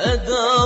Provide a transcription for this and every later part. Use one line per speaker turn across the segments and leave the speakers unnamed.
أدار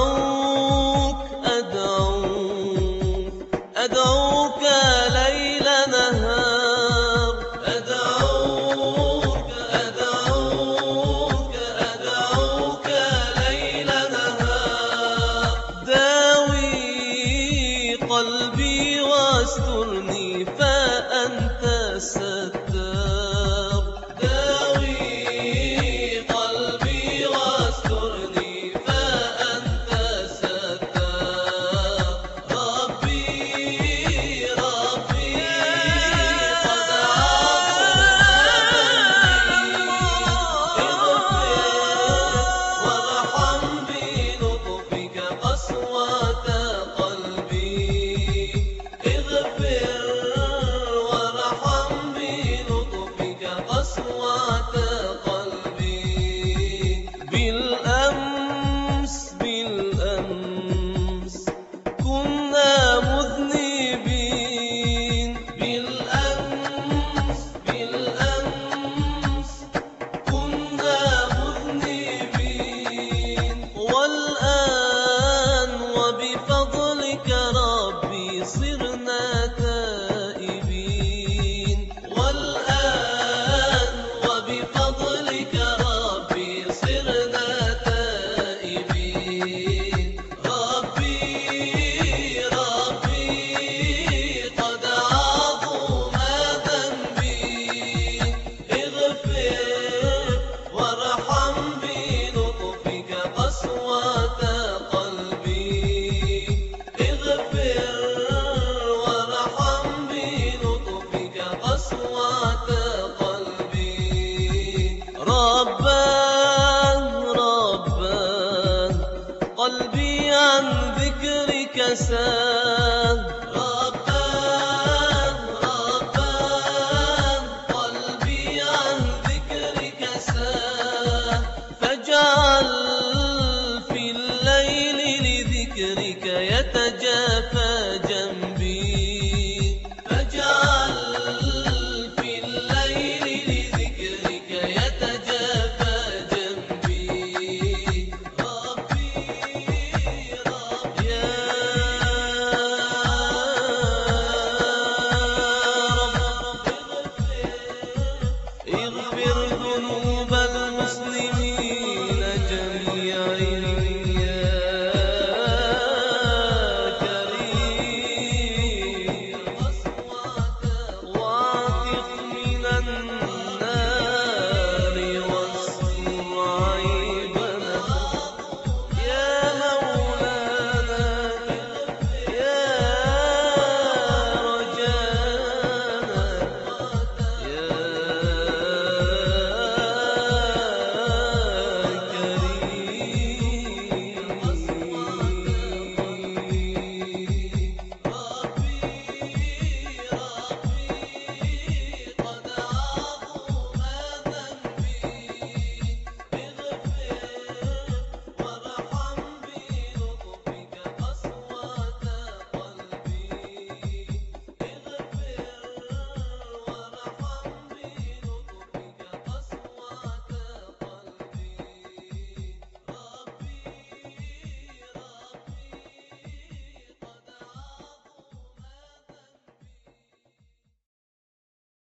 اليسار ربان ربان قلبي عن ذكرك في الليل لذكرك يتجافى Muslim